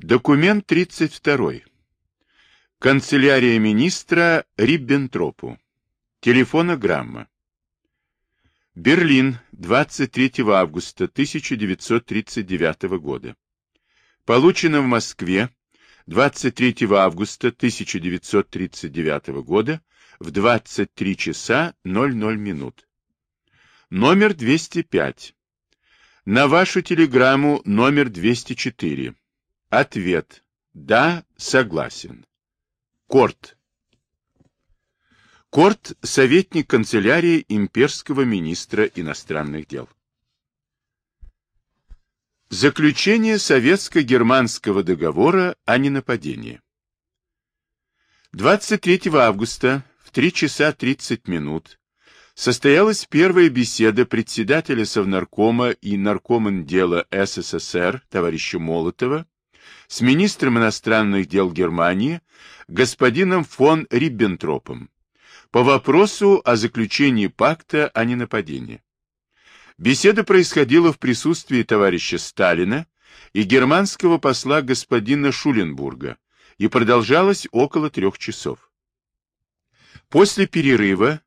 Документ 32. Канцелярия министра Риббентропу. Телефонограмма. Берлин, 23 августа 1939 года. Получено в Москве 23 августа 1939 года в 23 часа 00 минут. Номер 205. На вашу телеграмму номер 204. Ответ. Да, согласен. Корт. Корт – советник канцелярии имперского министра иностранных дел. Заключение советско-германского договора о ненападении. 23 августа в 3 часа 30 минут состоялась первая беседа председателя Совнаркома и наркомандела СССР товарища Молотова с министром иностранных дел Германии господином фон Риббентропом по вопросу о заключении пакта о ненападении. Беседа происходила в присутствии товарища Сталина и германского посла господина Шуленбурга и продолжалась около трех часов. После перерыва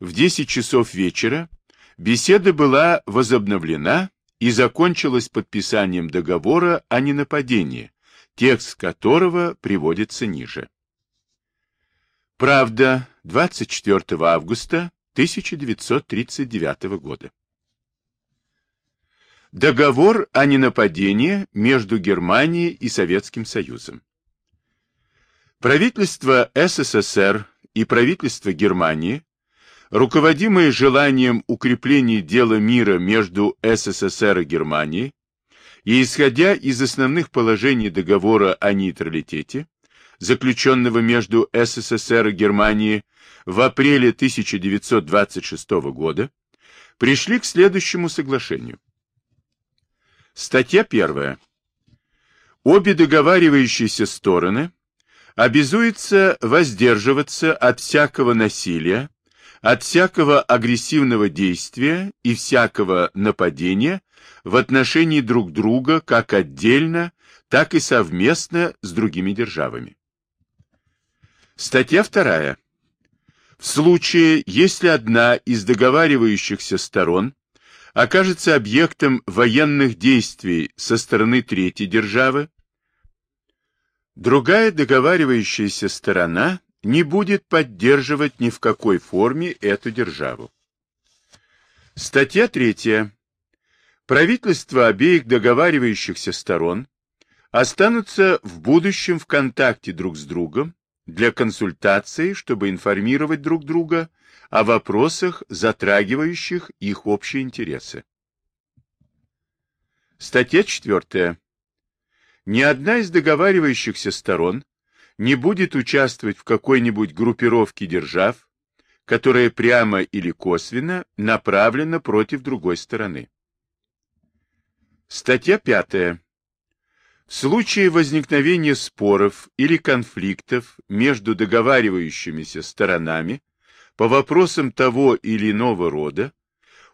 в 10 часов вечера беседа была возобновлена и закончилась подписанием договора о ненападении, текст которого приводится ниже. Правда, 24 августа 1939 года. Договор о ненападении между Германией и Советским Союзом. Правительство СССР и правительство Германии, руководимые желанием укрепления дела мира между СССР и Германией, и исходя из основных положений договора о нейтралитете, заключенного между СССР и Германией в апреле 1926 года, пришли к следующему соглашению. Статья 1. Обе договаривающиеся стороны обязуются воздерживаться от всякого насилия, от всякого агрессивного действия и всякого нападения в отношении друг друга как отдельно, так и совместно с другими державами. Статья 2. В случае, если одна из договаривающихся сторон окажется объектом военных действий со стороны третьей державы, другая договаривающаяся сторона не будет поддерживать ни в какой форме эту державу. Статья 3. Правительства обеих договаривающихся сторон останутся в будущем в контакте друг с другом для консультации, чтобы информировать друг друга о вопросах, затрагивающих их общие интересы. Статья 4. Ни одна из договаривающихся сторон не будет участвовать в какой-нибудь группировке держав, которая прямо или косвенно направлена против другой стороны. Статья 5. В случае возникновения споров или конфликтов между договаривающимися сторонами по вопросам того или иного рода,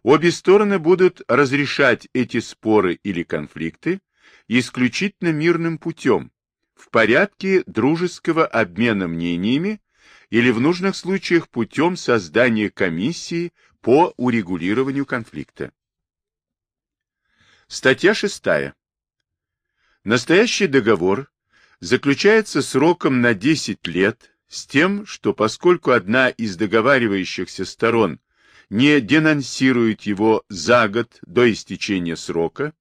обе стороны будут разрешать эти споры или конфликты исключительно мирным путем, в порядке дружеского обмена мнениями или в нужных случаях путем создания комиссии по урегулированию конфликта. Статья 6. Настоящий договор заключается сроком на 10 лет с тем, что поскольку одна из договаривающихся сторон не денонсирует его за год до истечения срока,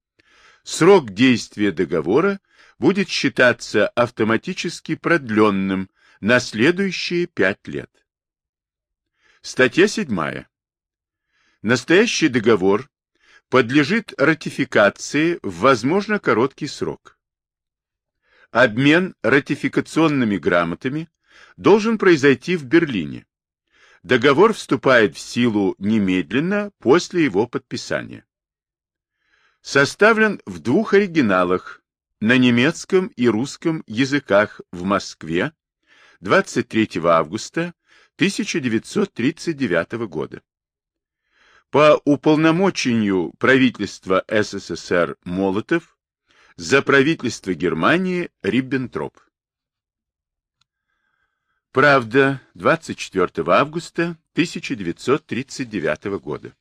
срок действия договора будет считаться автоматически продленным на следующие 5 лет. Статья 7. Настоящий договор подлежит ратификации в возможно короткий срок. Обмен ратификационными грамотами должен произойти в Берлине. Договор вступает в силу немедленно после его подписания. Составлен в двух оригиналах на немецком и русском языках в Москве 23 августа 1939 года. По уполномочению правительства СССР Молотов За правительство Германии Риббентроп. Правда, 24 августа 1939 года.